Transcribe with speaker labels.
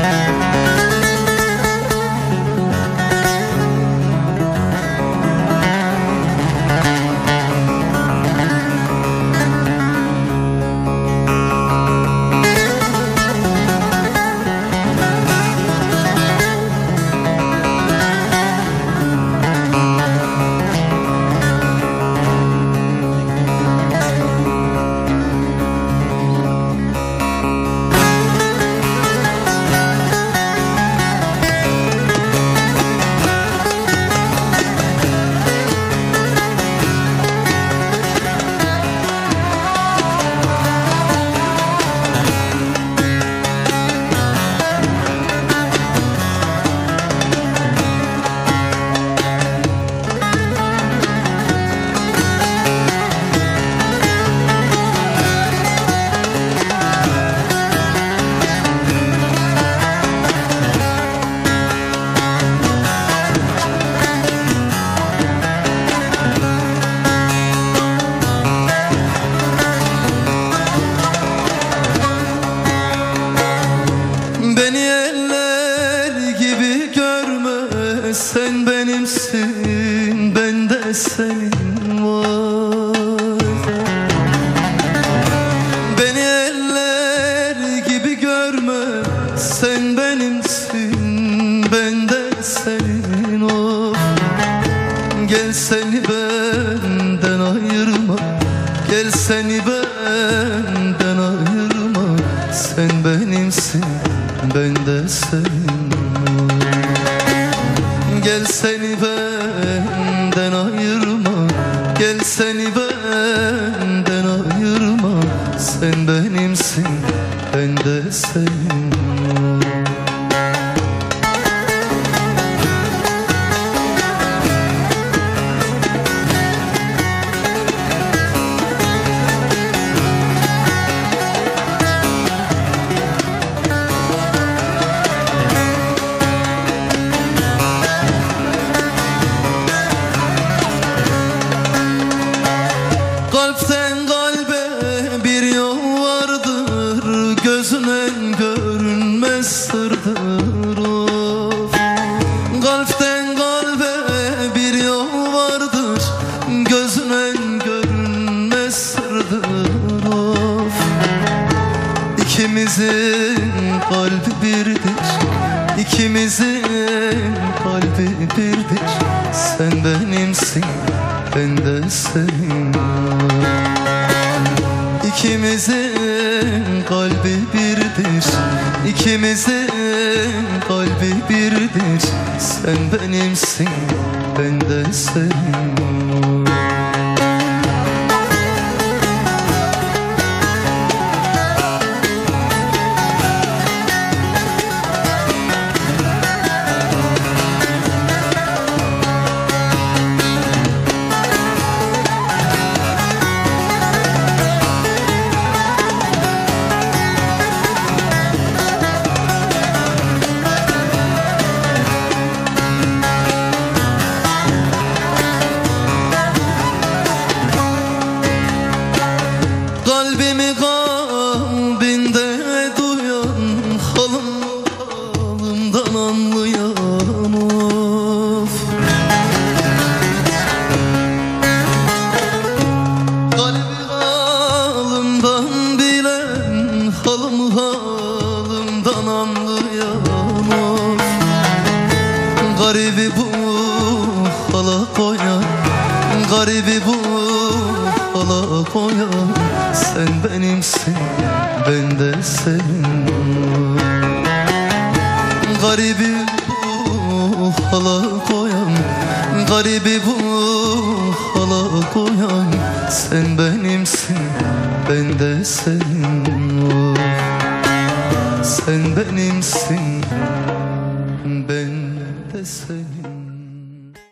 Speaker 1: Yeah. Ben de senin. Gel seni benden ayırma Gel seni benden ayırma. Sen benimsin ben de Gözüne görünmez sırdır of. Kalpten kalbe bir yol vardır Gözüne görünmez sırdır of. İkimizin kalbi birdir İkimizin kalbi birdir. Sen benimsin ben de senin İkimizin kalbi birdir. İkimizin kalbi birdir. Sen benimsin ben de senin halımdan anlayan of. Kalbi halımdan bilen halım halımdan anlayan of. Garibi bu hala koyan. Garibi bu hala koyan. Sen benimsin ben de senin Garibi bu hala koyan Garibi bu hala koyan. Sen benimsin ben de senin. Sen benimsin ben de senin